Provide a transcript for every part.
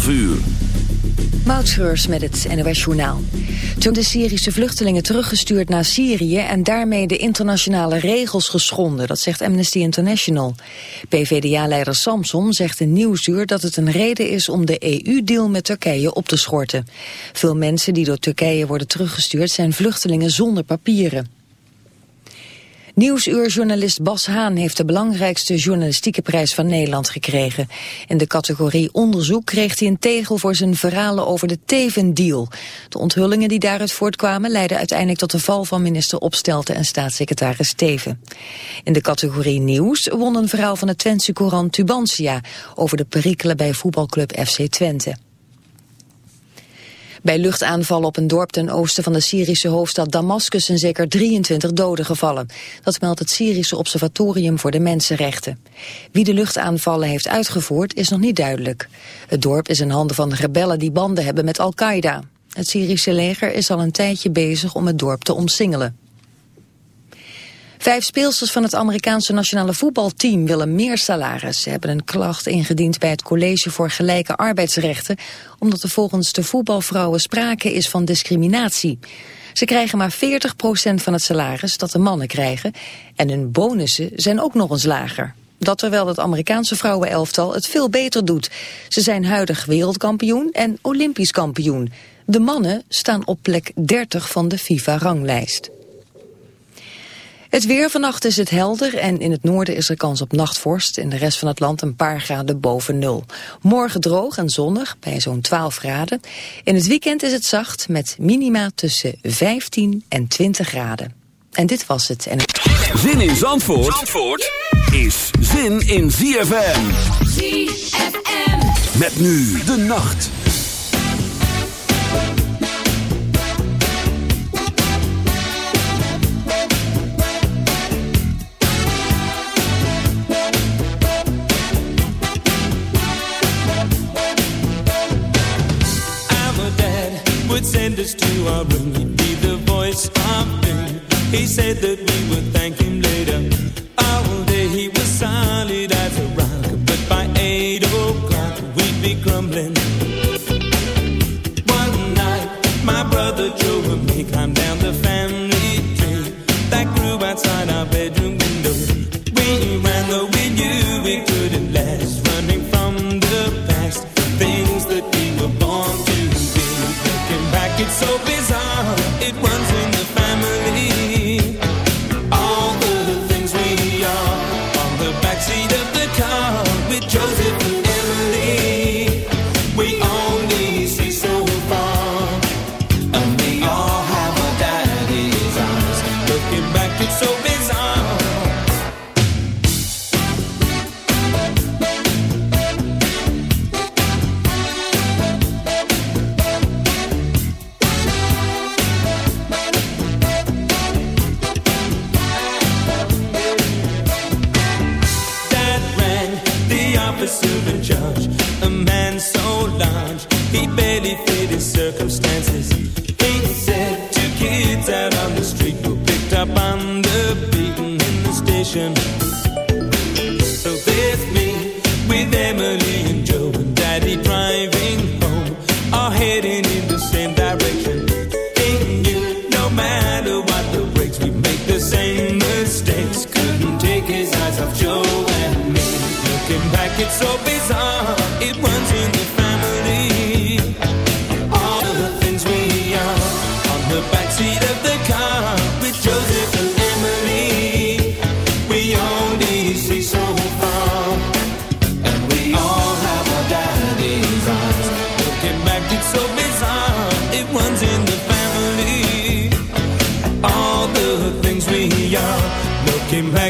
12 uur. Met het NOS Journaal. Toen de Syrische vluchtelingen teruggestuurd naar Syrië... en daarmee de internationale regels geschonden, dat zegt Amnesty International. PVDA-leider Samson zegt in Nieuwsuur dat het een reden is... om de EU-deal met Turkije op te schorten. Veel mensen die door Turkije worden teruggestuurd... zijn vluchtelingen zonder papieren. Nieuwsuurjournalist Bas Haan heeft de belangrijkste journalistieke prijs van Nederland gekregen. In de categorie onderzoek kreeg hij een tegel voor zijn verhalen over de Teven-deal. De onthullingen die daaruit voortkwamen leidden uiteindelijk tot de val van minister Opstelten en staatssecretaris Teven. In de categorie nieuws won een verhaal van de Twentse courant Tubantia over de perikelen bij voetbalclub FC Twente. Bij luchtaanvallen op een dorp ten oosten van de Syrische hoofdstad Damascus zijn zeker 23 doden gevallen. Dat meldt het Syrische Observatorium voor de Mensenrechten. Wie de luchtaanvallen heeft uitgevoerd is nog niet duidelijk. Het dorp is in handen van rebellen die banden hebben met Al-Qaeda. Het Syrische leger is al een tijdje bezig om het dorp te omsingelen. Vijf speelsters van het Amerikaanse nationale voetbalteam willen meer salaris. Ze hebben een klacht ingediend bij het College voor Gelijke Arbeidsrechten... omdat er volgens de voetbalvrouwen sprake is van discriminatie. Ze krijgen maar 40% van het salaris dat de mannen krijgen... en hun bonussen zijn ook nog eens lager. Dat terwijl het Amerikaanse vrouwenelftal het veel beter doet. Ze zijn huidig wereldkampioen en olympisch kampioen. De mannen staan op plek 30 van de FIFA-ranglijst. Het weer vannacht is het helder en in het noorden is er kans op nachtvorst. In de rest van het land een paar graden boven nul. Morgen droog en zonnig bij zo'n 12 graden. In het weekend is het zacht met minima tussen 15 en 20 graden. En dit was het. En... Zin in Zandvoort, Zandvoort is zin in ZFM. ZFM. Met nu de nacht. Our room. He'd be the voice of doom. He said that we would thank him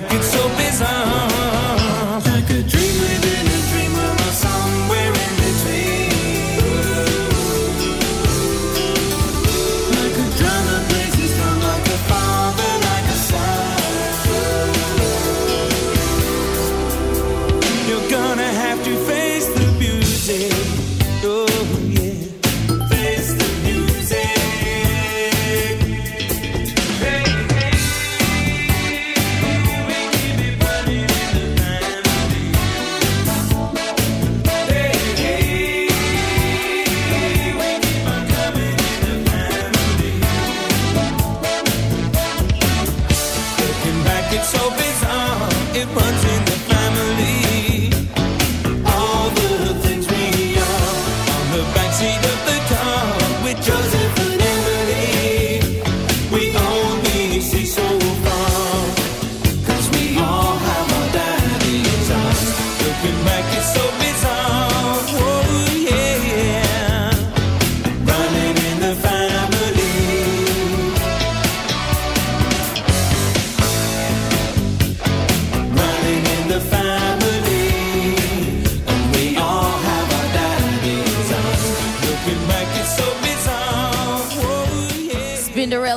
like it's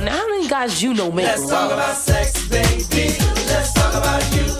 On, now, how many guys you know make Let's talk love? about sex, baby. Let's talk about you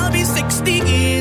be 60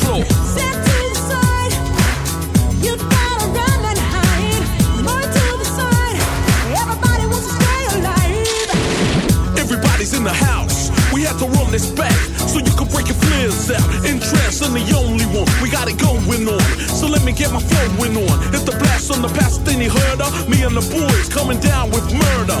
floor. Step to the side. You gotta run and hide. To the side. Everybody wants to stay alive. Everybody's in the house. We had to run this back so you can break your flares out. In I'm the only one. We got it going on. So let me get my flowing on. Hit the blast on the past, then you heard of me and the boys coming down with murder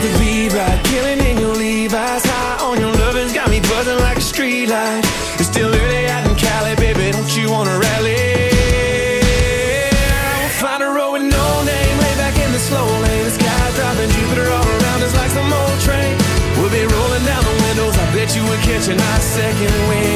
You got the right, killing in your Levi's. High on your lovin's got me buzzing like a street light. It's still early out in Cali, baby. Don't you wanna rally? We'll find a road with no name, lay back in the slow lane. The sky's dropping Jupiter all around us like some old train. We'll be rolling down the windows. I bet you would catch a nice second wind.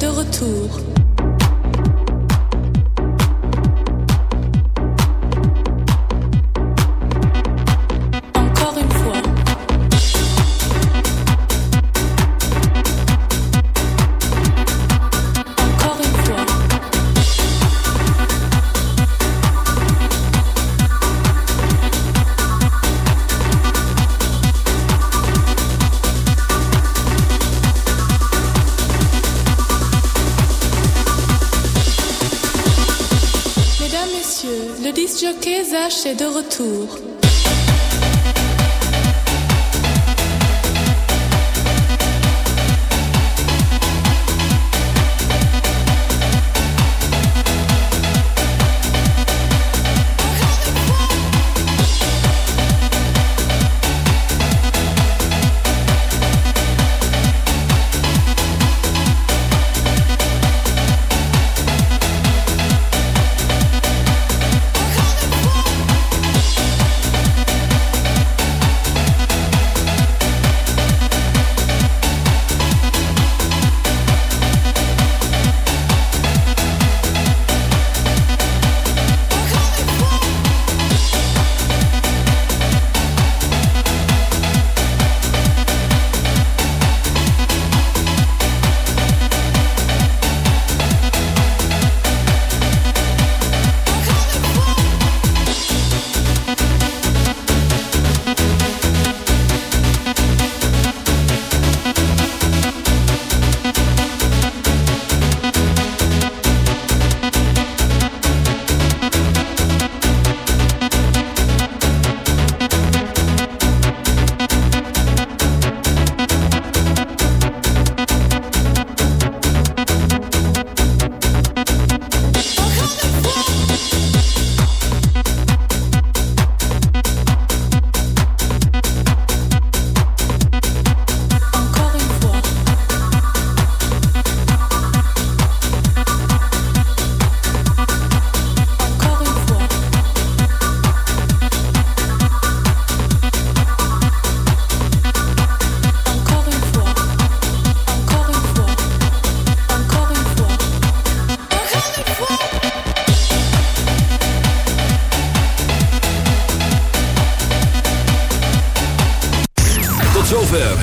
De retour. de retour.